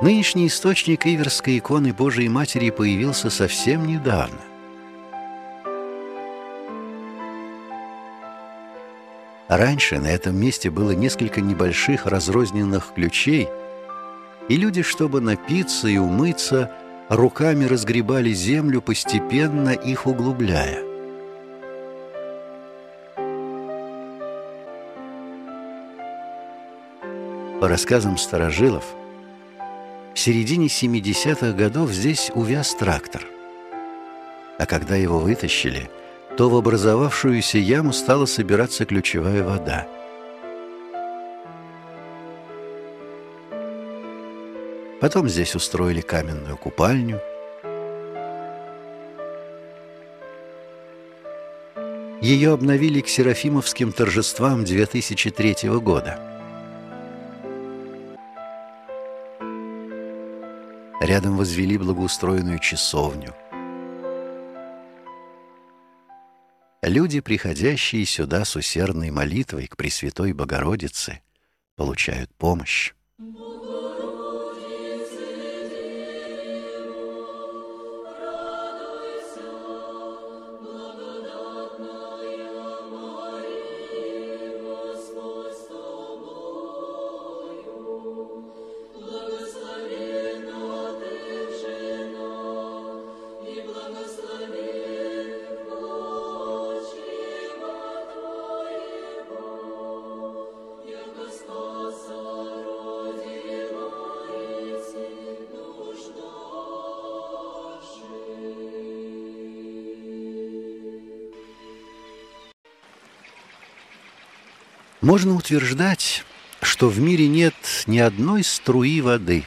Нынешний источник Иверской иконы Божией Матери появился совсем недавно. Раньше на этом месте было несколько небольших разрозненных ключей, и люди, чтобы напиться и умыться, руками разгребали землю, постепенно их углубляя. По рассказам старожилов, в середине 70-х годов здесь увяз трактор. А когда его вытащили, то в образовавшуюся яму стала собираться ключевая вода. Потом здесь устроили каменную купальню. Ее обновили к Серафимовским торжествам 2003 года. Рядом возвели благоустроенную часовню. Люди, приходящие сюда с усердной молитвой к Пресвятой Богородице, получают помощь. Можно утверждать, что в мире нет ни одной струи воды,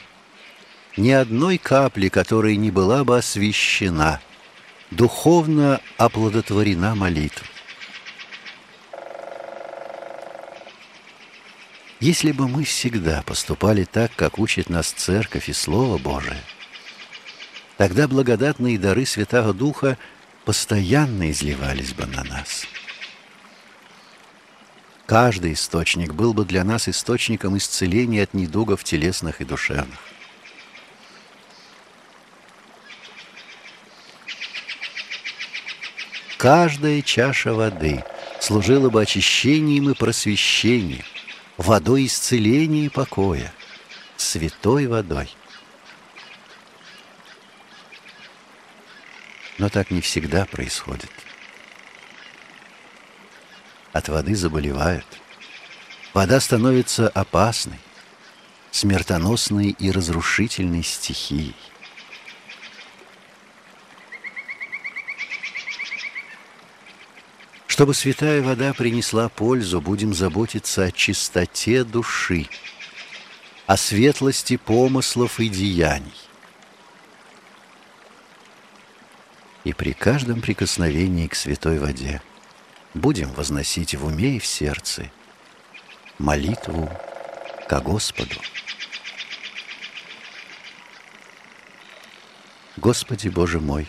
ни одной капли, которая не была бы освящена, духовно оплодотворена молитва. Если бы мы всегда поступали так, как учит нас Церковь и Слово Божие, тогда благодатные дары Святого Духа постоянно изливались бы на нас – Каждый источник был бы для нас источником исцеления от недугов телесных и душевных. Каждая чаша воды служила бы очищением и просвещением, водой исцеления и покоя, святой водой. Но так не всегда происходит от воды заболевают. Вода становится опасной, смертоносной и разрушительной стихией. Чтобы святая вода принесла пользу, будем заботиться о чистоте души, о светлости помыслов и деяний. И при каждом прикосновении к святой воде – будем возносить в уме и в сердце молитву ко Господу. Господи Боже мой,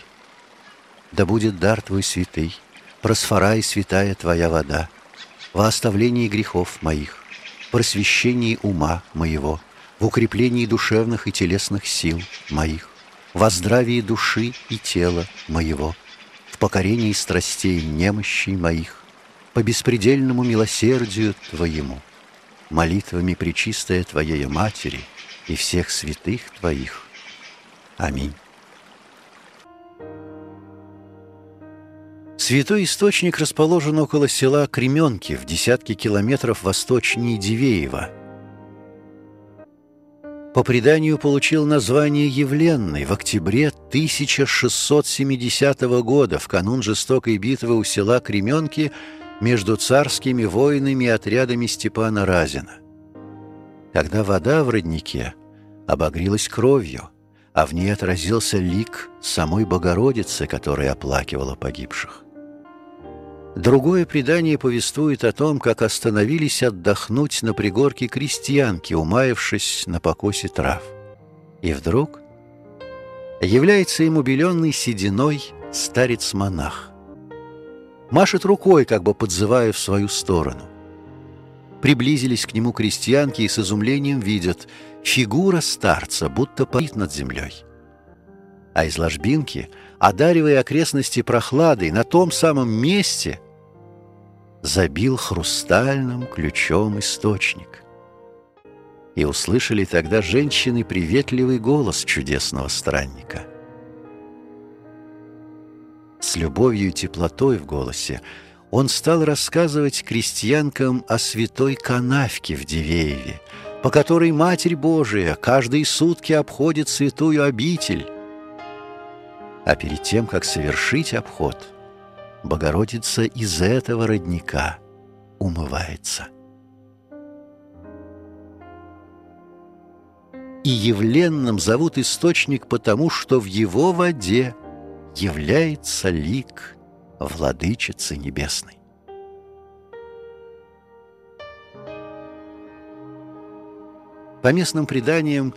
да будет дар Твой святый, просфора и святая Твоя вода, во оставлении грехов моих, просвещении ума моего, в укреплении душевных и телесных сил моих, во здравии души и тела моего – покорении страстей немощей моих, по беспредельному милосердию Твоему, молитвами Пречистая Твоей Матери и всех святых Твоих. Аминь. Святой источник расположен около села Кременки в десятке километров восточнее Дивеева – по преданию получил название Явленный в октябре 1670 года, в канун жестокой битвы у села Кременки между царскими воинами и отрядами Степана Разина. Когда вода в роднике обогрелась кровью, а в ней отразился лик самой Богородицы, которая оплакивала погибших. Другое предание повествует о том, как остановились отдохнуть на пригорке крестьянки, умаявшись на покосе трав. И вдруг является им убеленный сединой старец-монах. Машет рукой, как бы подзывая в свою сторону. Приблизились к нему крестьянки и с изумлением видят фигура старца, будто парит над землей. А из ложбинки, одаривая окрестности прохладой, на том самом месте забил хрустальным ключом источник. И услышали тогда женщины приветливый голос чудесного странника. С любовью и теплотой в голосе он стал рассказывать крестьянкам о святой канавке в Дивееве, по которой Матерь Божия каждые сутки обходит святую обитель. А перед тем, как совершить обход, Богородица из этого родника умывается. И явленным зовут источник потому, что в его воде является лик Владычицы Небесной. По местным преданиям,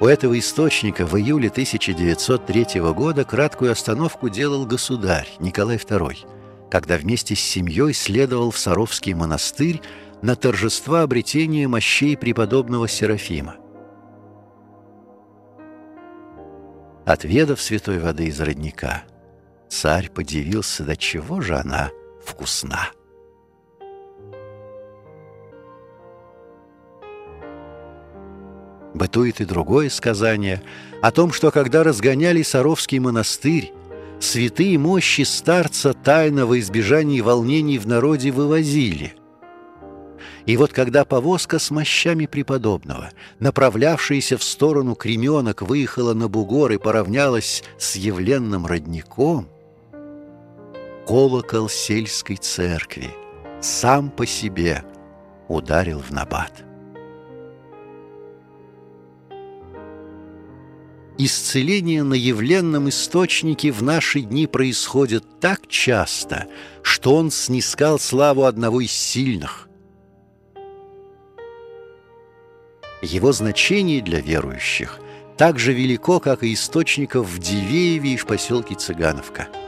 у этого источника в июле 1903 года краткую остановку делал государь Николай II, когда вместе с семьей следовал в Саровский монастырь на торжества обретения мощей преподобного Серафима. Отведав святой воды из родника, Царь подивился, до чего же она вкусна. Бытует и другое сказание о том, что когда разгоняли Саровский монастырь, святые мощи старца тайно во избежании волнений в народе вывозили. И вот когда повозка с мощами преподобного, направлявшаяся в сторону Кременок, выехала на бугор и поравнялась с явленным родником – колокол сельской церкви сам по себе ударил в набат. Исцеление на явленном источнике в наши дни происходит так часто, что он снискал славу одного из сильных. Его значение для верующих так же велико, как и источников в Дивееве и в поселке Цыгановка –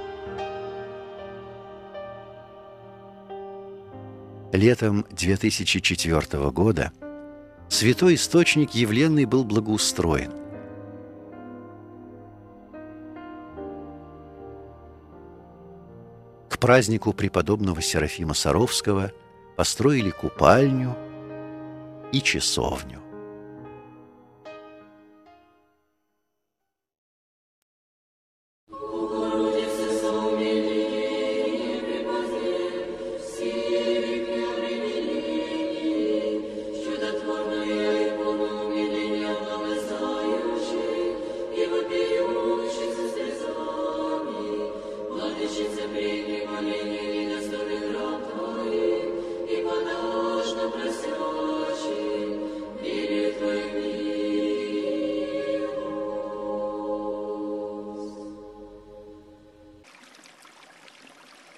Летом 2004 года святой источник Явленный был благоустроен. Празднику преподобного Серафима Саровского построили купальню и часовню.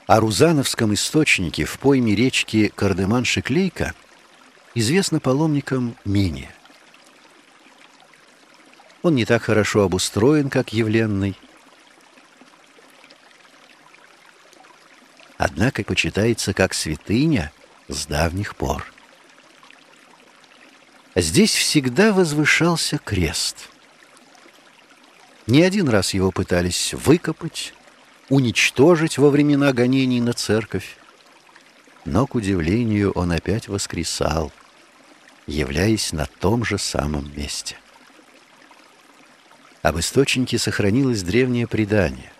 О Рузановском источнике в пойме речки Кардеман-Шиклейка известно паломникам менее. Он не так хорошо обустроен, как Явленный, однако почитается как святыня с давних пор. Здесь всегда возвышался крест. Не один раз его пытались выкопать, уничтожить во времена гонений на церковь. Но, к удивлению, он опять воскресал, являясь на том же самом месте. Об источнике сохранилось древнее предание.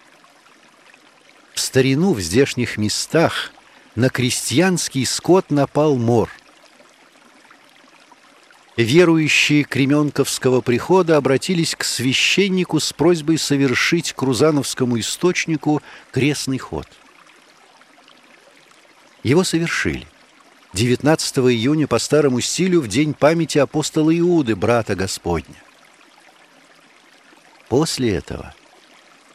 В старину в здешних местах на крестьянский скот напал мор – верующие Кременковского прихода обратились к священнику с просьбой совершить к Рузановскому источнику крестный ход. Его совершили. 19 июня по старому стилю в день памяти апостола Иуды, брата Господня. После этого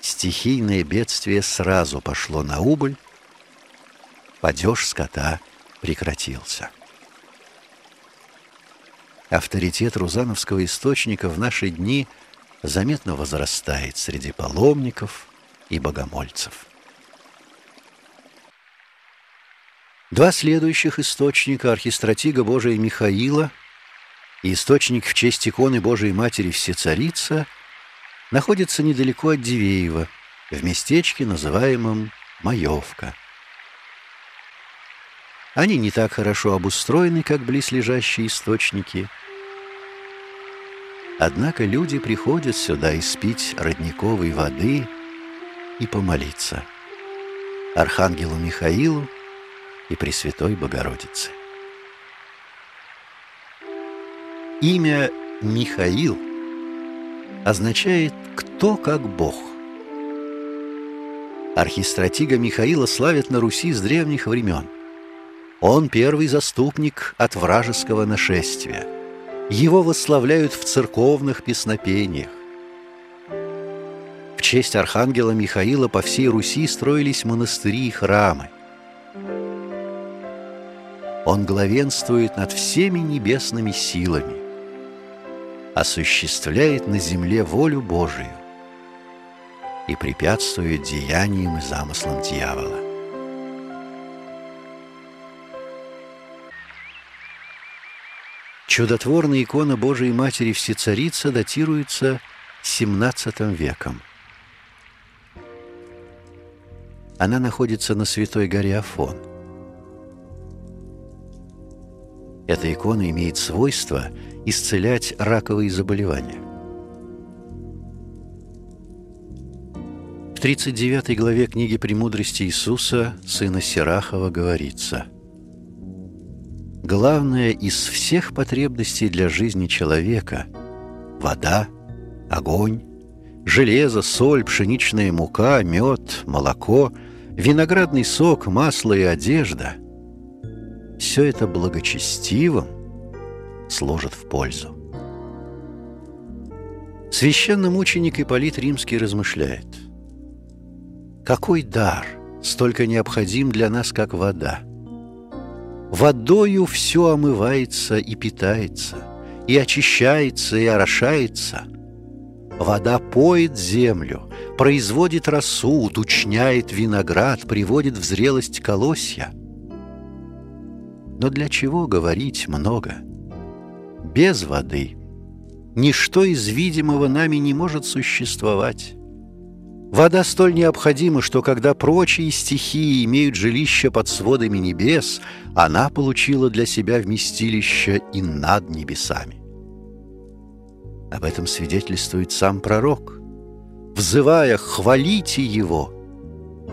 стихийное бедствие сразу пошло на убыль, падеж скота прекратился. Авторитет Рузановского источника в наши дни заметно возрастает среди паломников и богомольцев. Два следующих источника архистратига Божия Михаила и источник в честь иконы Божией Матери Всецарица находятся недалеко от Дивеева, в местечке, называемом Маевка. Они не так хорошо обустроены, как близлежащие источники. Однако люди приходят сюда испить родниковой воды и помолиться Архангелу Михаилу и Пресвятой Богородице. Имя Михаил означает «кто как Бог». Архистратига Михаила славят на Руси с древних времен – он первый заступник от вражеского нашествия. Его восславляют в церковных песнопениях. В честь архангела Михаила по всей Руси строились монастыри и храмы. Он главенствует над всеми небесными силами, осуществляет на земле волю Божию и препятствует деяниям и замыслам дьявола. Чудотворная икона Божией Матери Всецарица датируется XVII веком. Она находится на Святой горе Афон. Эта икона имеет свойство исцелять раковые заболевания. В 39 главе книги «Премудрости Иисуса» сына Сирахова говорится – Главное из всех потребностей для жизни человека – вода, огонь, железо, соль, пшеничная мука, мед, молоко, виноградный сок, масло и одежда – все это благочестивым служит в пользу. Священномученик Ипполит Римский размышляет. Какой дар столько необходим для нас, как вода – Водою все омывается и питается, и очищается, и орошается. Вода поет землю, производит росу, уточняет виноград, приводит в зрелость колосья. Но для чего говорить много? Без воды ничто из видимого нами не может существовать. Вода столь необходима, что когда прочие стихии имеют жилище под сводами небес, она получила для себя вместилище и над небесами. Об этом свидетельствует сам пророк. Взывая «хвалите Его»,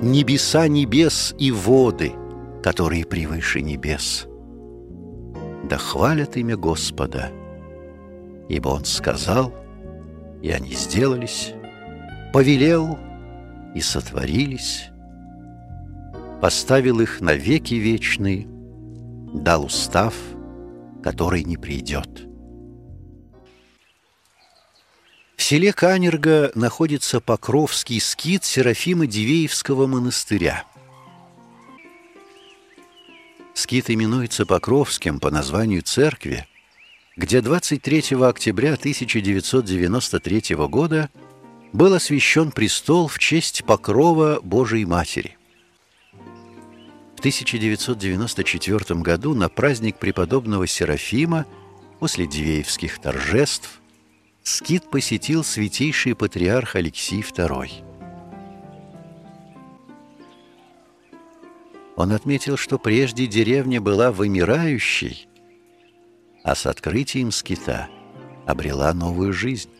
небеса небес и воды, которые превыше небес. Да хвалят имя Господа, ибо Он сказал, и они сделались, повелел, и сотворились, поставил их на веки вечные, дал устав, который не придет. В селе Канерга находится Покровский скит Серафима Дивеевского монастыря. Скит именуется Покровским по названию церкви, где 23 октября 1993 года – был освящен престол в честь покрова Божией Матери. В 1994 году на праздник преподобного Серафима после Дивеевских торжеств скит посетил святейший патриарх Алексий II. Он отметил, что прежде деревня была вымирающей, а с открытием скита обрела новую жизнь.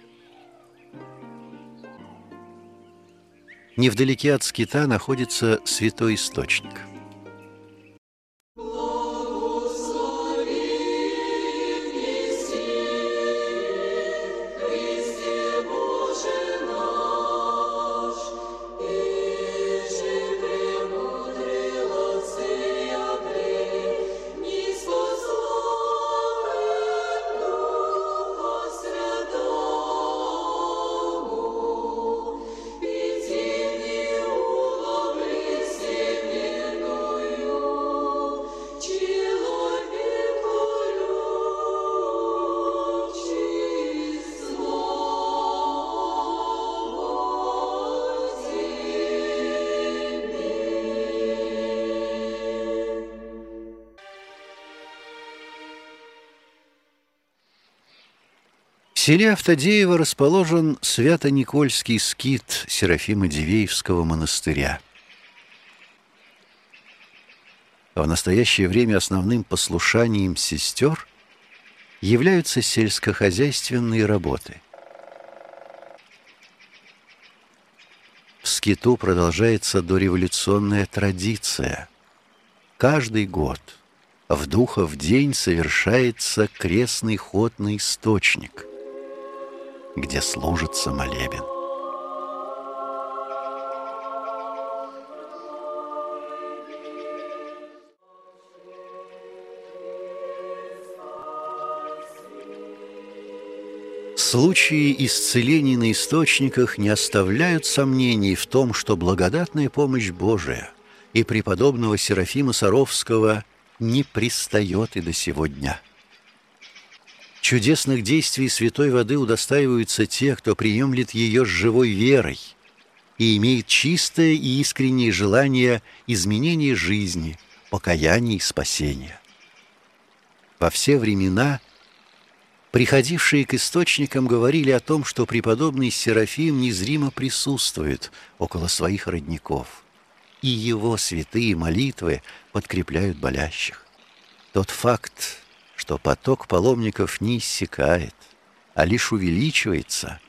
Невдалеке от скита находится святой источник – селе Автодеево расположен Свято-Никольский скит Серафима Дивеевского монастыря. В настоящее время основным послушанием сестер являются сельскохозяйственные работы. В скиту продолжается дореволюционная традиция. Каждый год в Духов день совершается крестный ход на источник – где служится молебен. Случаи исцелений на источниках не оставляют сомнений в том, что благодатная помощь Божия и преподобного Серафима Саровского не пристает и до сего дня. Чудесных действий святой воды удостаиваются те, кто приемлет ее с живой верой и имеет чистое и искреннее желание изменения жизни, покаяния и спасения. Во все времена приходившие к источникам говорили о том, что преподобный Серафим незримо присутствует около своих родников, и его святые молитвы подкрепляют болящих. Тот факт, что поток паломников не иссякает, а лишь увеличивается,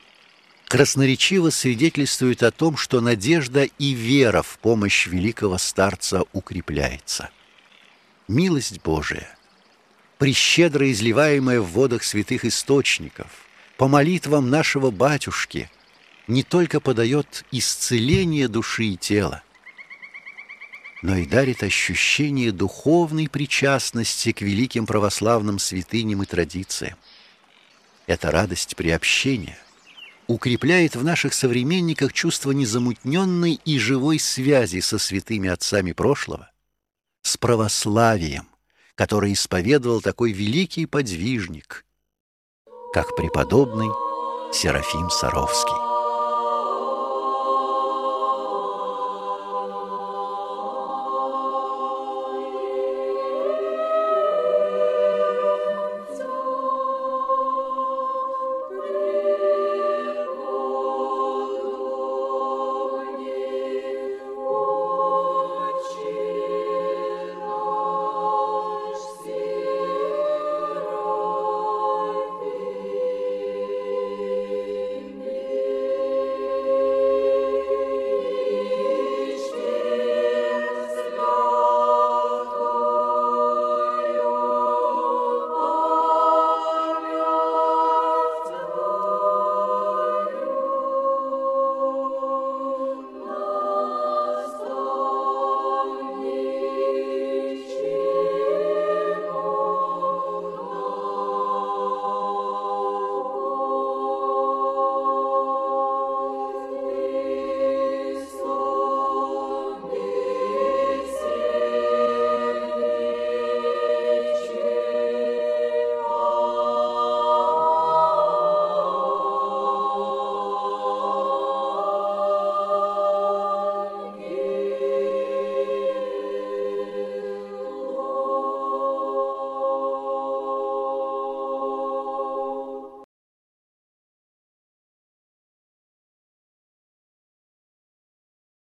красноречиво свидетельствует о том, что надежда и вера в помощь великого старца укрепляется. Милость Божия, прищедро изливаемая в водах святых источников, по молитвам нашего Батюшки, не только подает исцеление души и тела, но и дарит ощущение духовной причастности к великим православным святыням и традициям. Эта радость приобщения укрепляет в наших современниках чувство незамутненной и живой связи со святыми отцами прошлого, с православием, которое исповедовал такой великий подвижник, как преподобный Серафим Саровский.